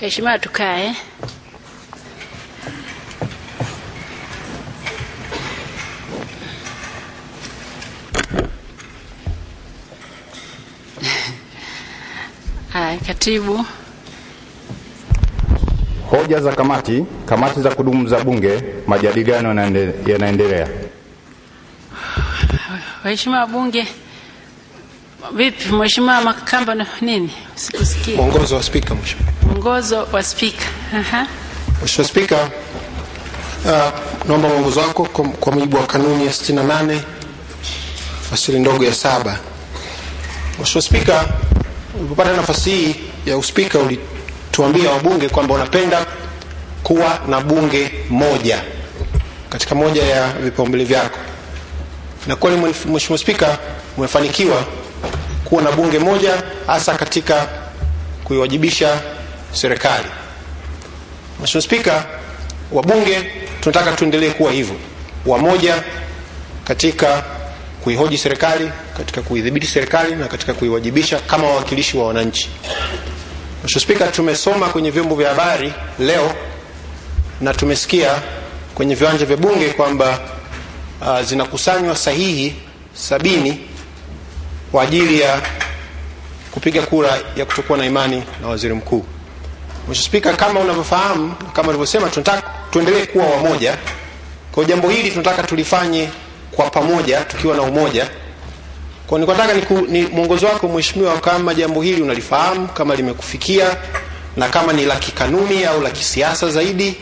Mheshimiwa, tukae. Katibu. Hoja za kamati. Kamati za kudumu za Bunge, majadiliano yanaendelea. Waheshimiwa wabunge, vipi? Mheshimiwa Makamba nini? Sikusikia. Mwongozo wa Spika. Mheshimiwa Mwongozo wa Spika. Aha. Mheshimiwa Spika, uh, naomba mwongozo wako kwa, kwa mujibu wa kanuni ya 68 fasili ndogo ya saba. Mheshimiwa Spika, ulipopata nafasi hii ya uspika ulituambia wabunge kwamba unapenda kuwa na bunge moja katika moja ya vipaumbele vyako, na kweli Mheshimiwa Spika, umefanikiwa kuwa na bunge moja hasa katika kuiwajibisha serikali. Mheshimiwa Spika, wabunge tunataka tuendelee kuwa hivyo, wamoja katika kuihoji serikali, katika kuidhibiti serikali na katika kuiwajibisha kama wawakilishi wa wananchi. Mheshimiwa Spika, tumesoma kwenye vyombo vya habari leo na tumesikia kwenye viwanja vya bunge kwamba uh, zinakusanywa sahihi sabini kwa ajili ya kupiga kura ya kutokuwa na imani na waziri mkuu. Mheshimiwa Spika, kama unavyofahamu, kama ulivyosema, tunataka tuendelee kuwa wamoja. Kwa jambo hili tunataka tulifanye kwa pamoja, tukiwa na umoja. Kwa ni nataka ni, ni mwongozo wako Mheshimiwa, kama jambo hili unalifahamu, kama limekufikia na kama ni la kikanuni au la kisiasa zaidi,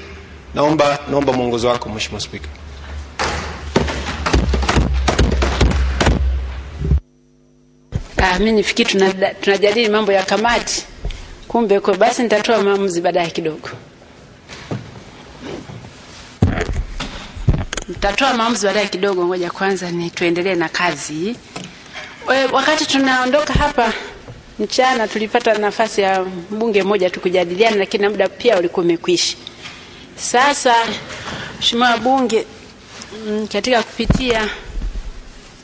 naomba naomba mwongozo wako Mheshimiwa Spika. Ah, mimi nifikiri tunajadili tunajadili mambo ya kamati, kumbe kwa basi nitatoa maamuzi baadaye kidogo. Nitatoa maamuzi baadaye kidogo, ngoja kwanza ni tuendelee na kazi. We, wakati tunaondoka hapa mchana tulipata nafasi ya mbunge mmoja tu kujadiliana, lakini muda pia ulikuwa umekwisha. Sasa Mheshimiwa Bunge, mm, katika kupitia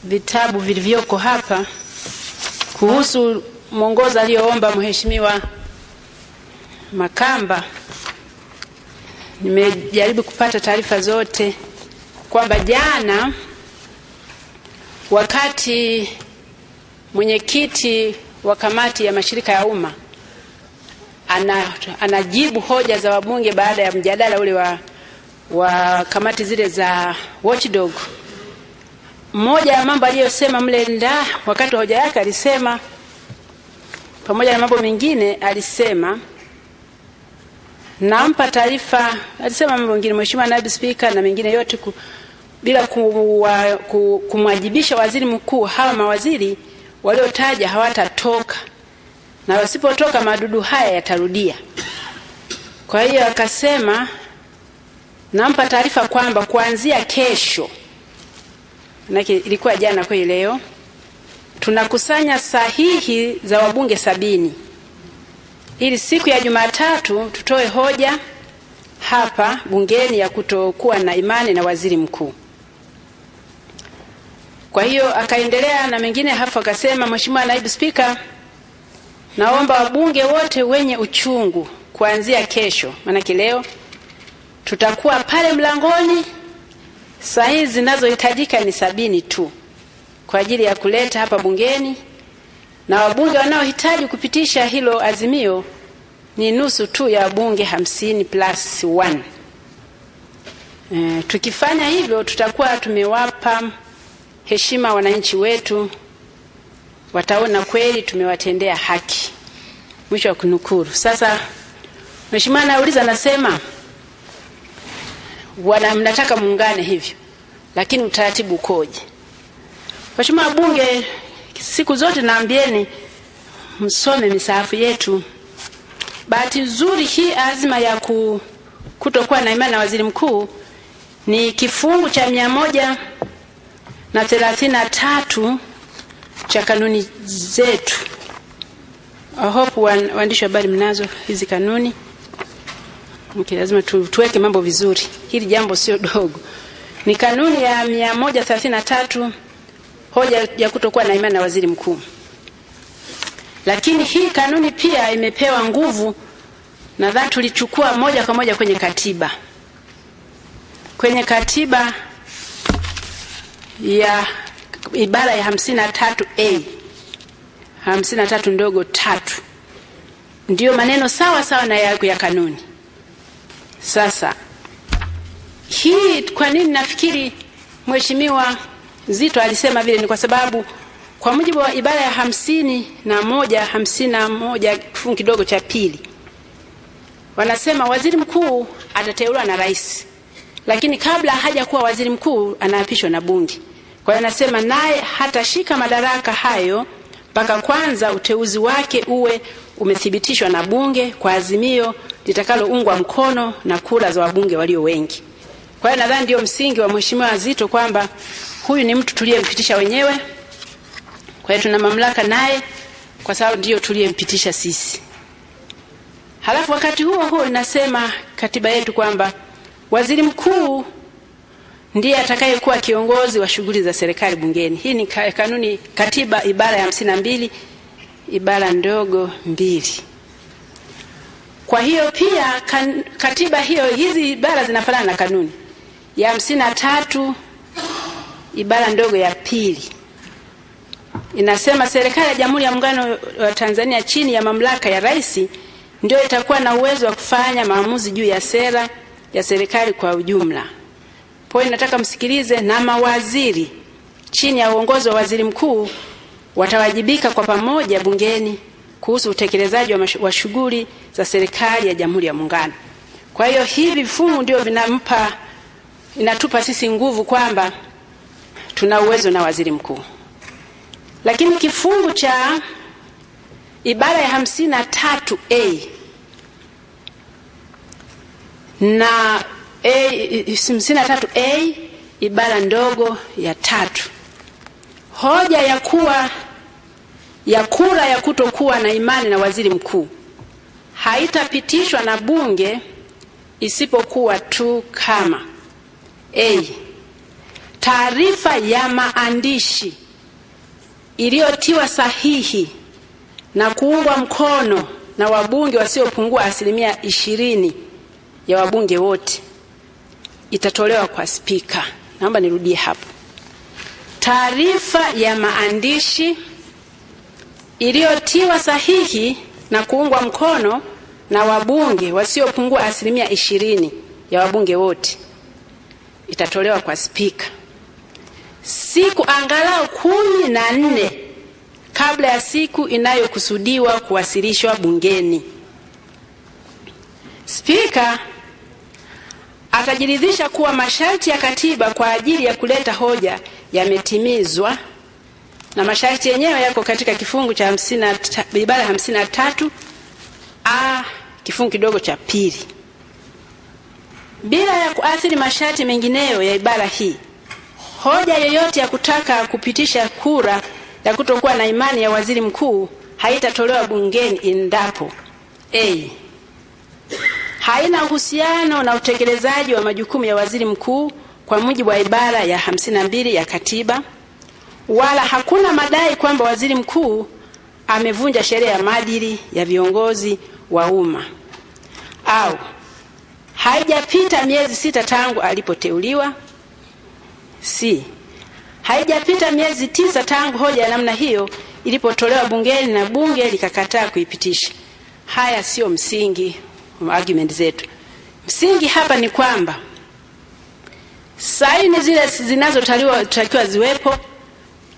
vitabu vilivyoko hapa kuhusu mwongozo aliyoomba Mheshimiwa Makamba, nimejaribu kupata taarifa zote kwamba jana wakati mwenyekiti wa kamati ya mashirika ya umma ana, anajibu hoja za wabunge baada ya mjadala ule wa, wa kamati zile za watchdog mmoja ya mambo aliyosema mle nda wakati wa hoja yake alisema, pamoja na mambo mengine, alisema nampa taarifa, alisema mambo mengine, Mheshimiwa Naibu Spika, na mengine yote ku, bila kumwajibisha waziri mkuu. Hawa mawaziri waliotaja hawatatoka na wasipotoka madudu haya yatarudia. Kwa hiyo akasema nampa taarifa kwamba kuanzia kesho manake ilikuwa jana kweli, leo. Tunakusanya sahihi za wabunge sabini. Ili siku ya Jumatatu tutoe hoja hapa bungeni ya kutokuwa na imani na waziri mkuu. Kwa hiyo akaendelea na mengine hapo, akasema, Mheshimiwa Naibu Spika, naomba wabunge wote wenye uchungu kuanzia kesho, maanake leo tutakuwa pale mlangoni sahihi zinazohitajika ni sabini tu kwa ajili ya kuleta hapa bungeni, na wabunge wanaohitaji kupitisha hilo azimio ni nusu tu ya wabunge hamsini plus one. E, tukifanya hivyo tutakuwa tumewapa heshima wananchi wetu, wataona kweli tumewatendea haki. Mwisho wa kunukuru. Sasa Mheshimiwa anauliza, nasema wana mnataka muungane hivyo, lakini utaratibu ukoje? Mheshimiwa wabunge, siku zote naambieni msome misahafu yetu. Bahati nzuri hii azima ya ku, kutokuwa na imani na waziri mkuu ni kifungu cha mia moja na thelathini na tatu cha kanuni zetu. I hope waandishi wa habari mnazo hizi kanuni. Okay, lazima tu, tuweke mambo vizuri. Hili jambo sio dogo. Ni kanuni ya 133 hoja ya kutokuwa na imani na waziri mkuu. Lakini hii kanuni pia imepewa nguvu nadhani tulichukua moja kwa moja kwenye katiba. Kwenye katiba ya ibara ya hamsini na tatu a hamsini na tatu ndogo tatu ndiyo maneno sawa sawa na yako ya kanuni. Sasa hii kwa nini nafikiri Mheshimiwa Zito alisema vile, ni kwa sababu kwa mujibu wa ibara ya hamsini na moja hamsini na moja kifungu kidogo cha pili wanasema waziri mkuu atateuliwa na rais, lakini kabla haja kuwa waziri mkuu anaapishwa na bunge. Kwa hiyo anasema naye hatashika madaraka hayo mpaka kwanza uteuzi wake uwe umethibitishwa na bunge kwa azimio litakaloungwa mkono na kura za wabunge walio wengi. Kwa hiyo nadhani ndio msingi wa Mheshimiwa Zito kwamba huyu ni mtu tuliyempitisha wenyewe, kwa hiyo tuna mamlaka naye kwa sababu ndiyo tuliyempitisha sisi. Halafu wakati huo huo inasema katiba yetu kwamba waziri mkuu ndiye atakayekuwa kiongozi wa shughuli za serikali bungeni. Hii ni kanuni katiba ibara ya hamsini na mbili ibara ndogo mbili. Kwa hiyo pia kan, katiba hiyo hizi ibara zinafanana na kanuni ya hamsini na tatu ibara ndogo ya pili inasema serikali ya Jamhuri ya Muungano wa Tanzania chini ya mamlaka ya rais ndio itakuwa na uwezo wa kufanya maamuzi juu ya sera ya serikali kwa ujumla. Poi nataka msikilize, na mawaziri chini ya uongozi wa waziri mkuu watawajibika kwa pamoja bungeni kuhusu utekelezaji wa shughuli za serikali ya Jamhuri ya Muungano. Kwa hiyo hivi vifungu ndio vinampa inatupa sisi nguvu kwamba tuna uwezo na waziri mkuu. Lakini kifungu cha ibara ya hamsini na tatu a na hamsini na tatu a ibara ndogo ya tatu, hoja ya kuwa ya kura ya kutokuwa na imani na waziri mkuu haitapitishwa na bunge isipokuwa tu kama a taarifa ya maandishi iliyotiwa sahihi na kuungwa mkono na wabunge wasiopungua asilimia ishirini ya wabunge wote itatolewa kwa spika. Naomba nirudie hapo. Taarifa ya maandishi iliyotiwa sahihi na kuungwa mkono na wabunge wasiopungua asilimia ishirini ya wabunge wote. Itatolewa kwa spika. Siku angalau kumi na nne kabla ya siku inayokusudiwa kuwasilishwa bungeni. Spika atajiridhisha kuwa masharti ya katiba kwa ajili ya kuleta hoja yametimizwa, na masharti yenyewe yako katika kifungu cha ibara hamsini na tatu a kifungu kidogo cha pili. Bila ya kuathiri masharti mengineyo ya ibara hii, hoja yoyote ya kutaka kupitisha kura ya kutokuwa na imani ya waziri mkuu haitatolewa bungeni endapo a haina uhusiano na utekelezaji wa majukumu ya waziri mkuu kwa mujibu wa ibara ya hamsini na mbili ya katiba, wala hakuna madai kwamba waziri mkuu amevunja sheria ya maadili ya viongozi wa umma, au haijapita miezi sita tangu alipoteuliwa si haijapita miezi tisa tangu hoja ya namna hiyo ilipotolewa bungeni na bunge likakataa kuipitisha. Haya sio msingi wa argument zetu. Msingi hapa ni kwamba saini zile zinazotakiwa ziwepo,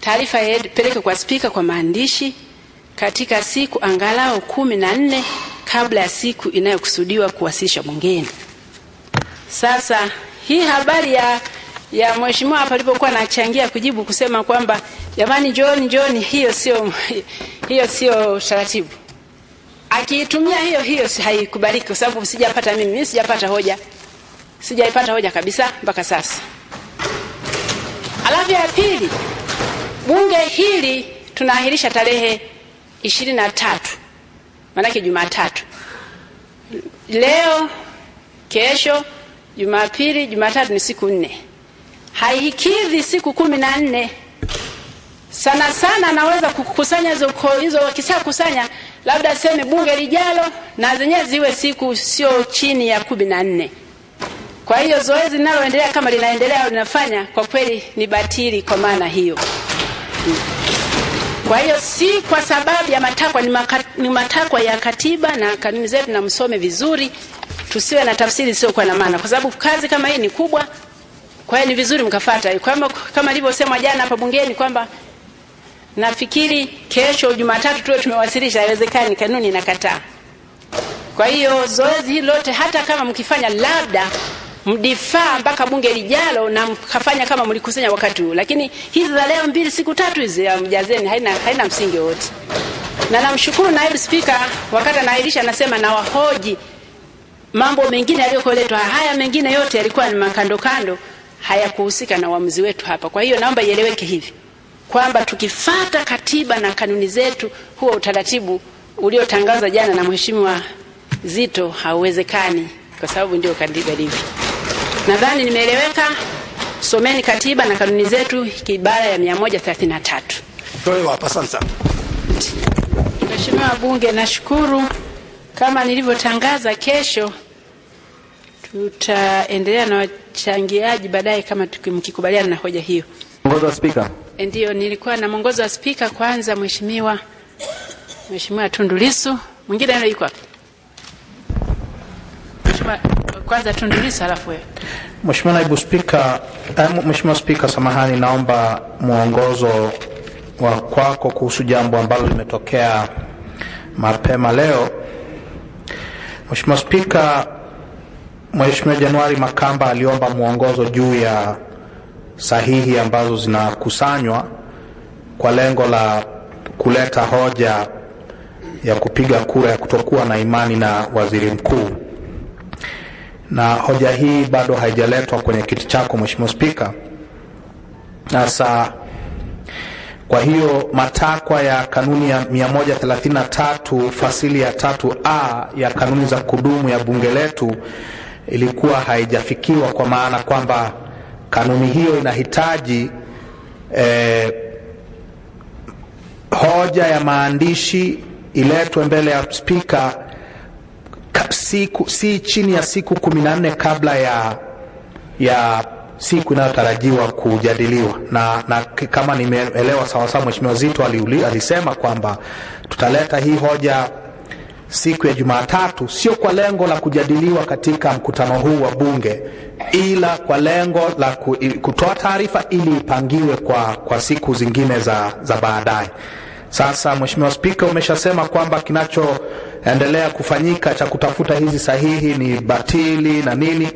taarifa ipeleke kwa spika kwa maandishi katika siku angalau kumi na nne kabla ya siku inayokusudiwa kuwasilishwa bungeni. Sasa hii habari ya ya mheshimiwa hapa alipokuwa anachangia kujibu kusema kwamba jamani, John John, hiyo sio hiyo sio taratibu. Akiitumia hiyo hiyo haikubaliki, kwa sababu sijapata mimi, mimi sijapata hoja, sijaipata hoja kabisa mpaka sasa. Alafu ya pili, bunge hili tunaahirisha tarehe ishirini na tatu maanake Jumatatu, leo, kesho, Jumapili, Jumatatu ni siku nne haikidhi siku kumi na nne. Sana sana anaweza kukusanya hizo hizo, wakisha kusanya labda seme bunge lijalo na zenyewe ziwe siku sio chini ya kumi na nne. Kwa hiyo zoezi linaloendelea kama linaendelea linafanya, kwa kweli ni batili kwa maana hiyo. Kwa hiyo si kwa sababu ya matakwa, ni, matakwa ya katiba na kanuni zetu, na msome vizuri, tusiwe na tafsiri isiyokuwa na maana, kwa sababu kazi kama hii ni kubwa. Kwa hiyo ni vizuri mkafata kama kama jana hapa bungeni kwamba nafikiri kesho Jumatatu tuwe tumewasilisha. Haiwezekani, kanuni inakataa. Kwa hiyo zoezi hili lote, hata kama mkifanya labda mdifaa mpaka bunge lijalo na mkafanya kama mlikusanya wakati huu, lakini hizi za leo mbili siku tatu hizi mjazeni, haina, haina msingi wote. Na namshukuru naibu spika, wakati anaahirisha anasema na wahoji mambo mengine yaliyokoletwa. Haya mengine yote yalikuwa ni makando kando, hayakuhusika na uamuzi wetu hapa. Kwa hiyo naomba ieleweke hivi kwamba tukifata katiba na kanuni zetu, huo utaratibu uliotangazwa jana na mheshimiwa Zito hauwezekani, kwa sababu ndio katiba ilivyo. Nadhani nimeeleweka. Someni katiba na kanuni zetu, ibara ya 133. Tolewa hapa. Asante sana. Mheshimiwa Bunge, nashukuru. Kama nilivyotangaza, kesho tutaendelea na wachangiaji baadaye, kama mkikubaliana na hoja hiyo. Mwongozo wa Spika. Ndio, nilikuwa na mwongozo wa spika. Kwanza mheshimiwa Mheshimiwa Tundu Lissu, mwingine ndio yuko hapa. Mheshimiwa kwanza Tundu halafu wewe. Mheshimiwa Naibu Spika, eh, Mheshimiwa Spika, samahani, naomba mwongozo wa kwako kuhusu jambo ambalo limetokea mapema leo. Mheshimiwa Spika, Mheshimiwa Januari Makamba aliomba mwongozo juu ya sahihi ambazo zinakusanywa kwa lengo la kuleta hoja ya kupiga kura ya kutokuwa na imani na waziri mkuu, na hoja hii bado haijaletwa kwenye kiti chako Mheshimiwa Spika. Sasa kwa hiyo matakwa ya kanuni ya 133 fasili ya tatu a ya kanuni za kudumu ya bunge letu ilikuwa haijafikiwa kwa maana kwamba kanuni hiyo inahitaji eh, hoja ya maandishi iletwe mbele ya spika siku, si chini ya siku kumi na nne kabla ya, ya siku inayotarajiwa kujadiliwa na, na kama nimeelewa sawasawa, Mheshimiwa Zito aliuli, alisema kwamba tutaleta hii hoja siku ya Jumatatu, sio kwa lengo la kujadiliwa katika mkutano huu wa Bunge, ila kwa lengo la kutoa taarifa ili ipangiwe kwa, kwa siku zingine za, za baadaye. Sasa Mheshimiwa Spika, umeshasema kwamba kinachoendelea kufanyika cha kutafuta hizi sahihi ni batili na nini,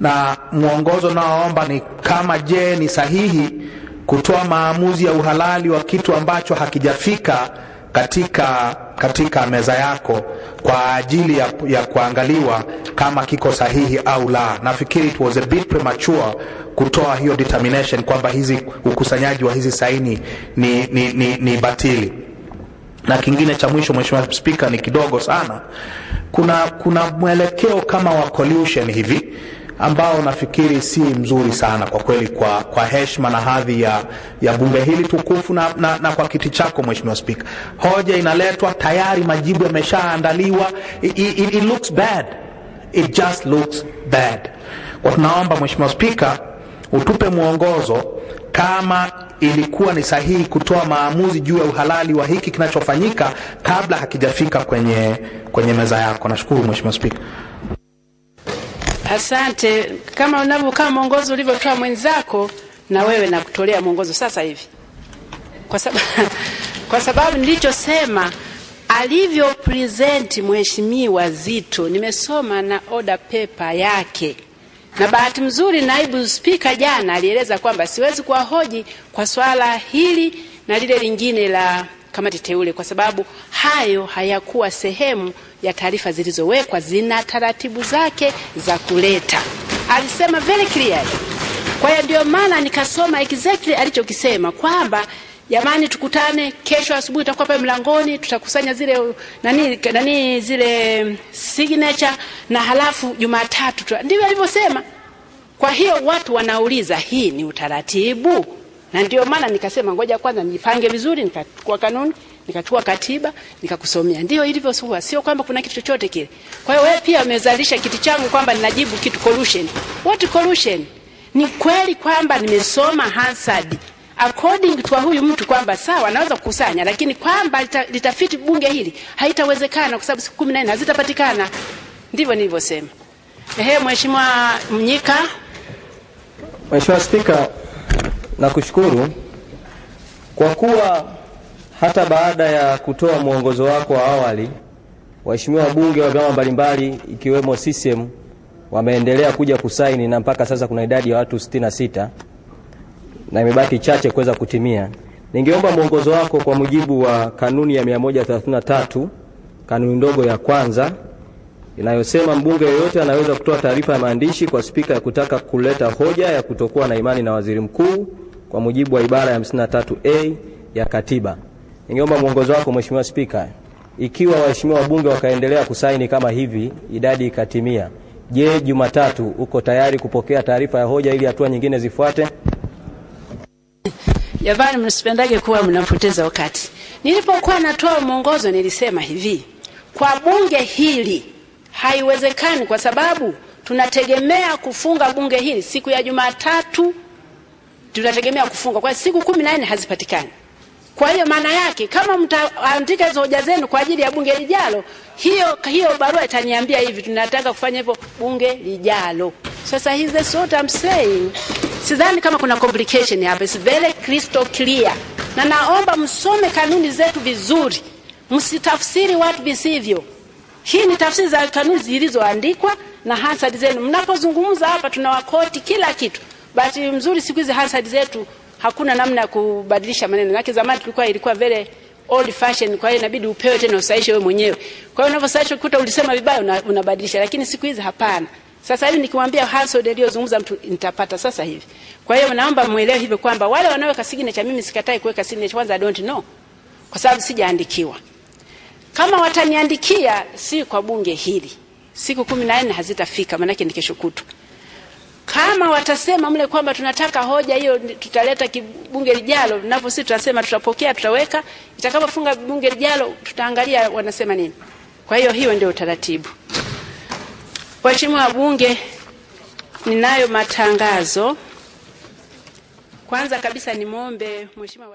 na mwongozo naoomba ni kama, je, ni sahihi kutoa maamuzi ya uhalali wa kitu ambacho hakijafika katika katika meza yako kwa ajili ya, ya kuangaliwa kama kiko sahihi au la. Nafikiri it was a bit premature kutoa hiyo determination kwamba hizi ukusanyaji wa hizi saini ni, ni, ni, ni batili. Na kingine cha mwisho, Mheshimiwa Spika, ni kidogo sana. Kuna, kuna mwelekeo kama wa collusion hivi ambao nafikiri si mzuri sana kwa kweli, kwa, kwa heshima na hadhi ya, ya bunge hili tukufu na, na, na kwa kiti chako Mheshimiwa Spika. Hoja inaletwa tayari, majibu yameshaandaliwa. It, it, it looks bad, it just looks bad. Kwa tunaomba Mheshimiwa Spika utupe mwongozo kama ilikuwa ni sahihi kutoa maamuzi juu ya uhalali wa hiki kinachofanyika kabla hakijafika kwenye, kwenye meza yako. Nashukuru Mheshimiwa Spika. Asante. Kama unavyo kama mwongozo ulivyotoa mwenzako, na wewe nakutolea mwongozo sasa hivi, kwa sababu kwa sababu nilichosema alivyo present mheshimiwa Zito, nimesoma na order paper yake, na bahati mzuri naibu spika jana alieleza kwamba siwezi kuwahoji kwa swala hili na lile lingine la kamati teule, kwa sababu hayo hayakuwa sehemu ya taarifa zilizowekwa, zina taratibu zake za kuleta. Alisema very clearly. Kwa hiyo ndio maana nikasoma exactly alichokisema kwamba jamani, tukutane kesho asubuhi, tutakuwa pale mlangoni, tutakusanya zile nani, nani zile signature na halafu Jumatatu tu. Ndivyo alivyosema. Kwa hiyo watu wanauliza hii ni utaratibu, na ndio maana nikasema ngoja kwanza nijipange vizuri, nikachukua kanuni nikachukua katiba nikakusomea. Ndio ilivyo huwa, sio kwamba kuna kitu chochote kile. Kwa hiyo wewe pia umezalisha kiti changu kwamba ninajibu kitu collusion. What collusion? Ni kweli kwamba nimesoma Hansard according to huyu mtu kwamba sawa anaweza kukusanya, lakini kwamba lita, litafiti bunge hili haitawezekana kwa sababu siku kumi na nne hazitapatikana. Ndivyo nilivyosema. Ehe, Mheshimiwa Mnyika. Mheshimiwa Spika, nakushukuru kwa kuwa hata baada ya kutoa mwongozo wako wa awali, waheshimiwa wabunge wa vyama mbalimbali ikiwemo CCM wameendelea kuja kusaini na mpaka sasa kuna idadi ya watu 66 na imebaki chache kuweza kutimia. Ningeomba mwongozo wako kwa mujibu wa kanuni ya 133 kanuni ndogo ya kwanza inayosema mbunge yeyote anaweza kutoa taarifa ya maandishi kwa spika ya kutaka kuleta hoja ya kutokuwa na imani na waziri mkuu kwa mujibu wa ibara ya 53A ya katiba. Ningeomba mwongozo wako Mheshimiwa Spika, ikiwa waheshimiwa wabunge wakaendelea kusaini kama hivi, idadi ikatimia, je, Jumatatu uko tayari kupokea taarifa ya hoja ili hatua nyingine zifuate? Jamani, msipendage kuwa mnapoteza wakati. Nilipokuwa natoa mwongozo nilisema hivi, kwa bunge hili haiwezekani, kwa sababu tunategemea kufunga bunge hili siku ya Jumatatu, tunategemea kufunga kwa siku kumi na nne hazipatikani. Kwa hiyo maana yake kama mtaandika hizo hoja zenu kwa ajili ya bunge lijalo, hiyo hiyo barua itaniambia hivi, tunataka kufanya hivyo bunge lijalo. Sasa hizi that's I'm saying. Sidhani kama kuna complication hapa, it's very crystal clear, na naomba msome kanuni zetu vizuri, msitafsiri watu visivyo. Hii ni tafsiri za kanuni zilizoandikwa na Hansard zenu. Mnapozungumza hapa tunawakoti kila kitu. Bahati mzuri siku hizi Hansard zetu hakuna namna ya kubadilisha maneno. Lakini zamani tulikuwa ilikuwa very old fashion, kwa hiyo inabidi upewe tena usahishe wewe mwenyewe. Kwa hiyo unavyosahisha ukuta ulisema vibaya unabadilisha, lakini siku hizi hapana. Sasa hivi nikimwambia Hansard aliyozungumza mtu nitapata sasa hivi. Kwa hiyo naomba muelewe hivyo kwamba wale wanaoweka signature, mimi sikatai kuweka signature, kwanza I don't know, kwa sababu sijaandikiwa. Kama wataniandikia si kwa bunge hili, siku kumi na nne hazitafika, maanake ni kesho kutwa. Kama watasema mle kwamba tunataka hoja hiyo tutaleta bunge lijalo, napo sisi tutasema tutapokea, tutaweka. Itakapofunga bunge lijalo, tutaangalia wanasema nini. Kwa hiyo hiyo ndio utaratibu. Waheshimiwa wabunge, ninayo matangazo. Kwanza kabisa ni nimwombe Mheshimiwa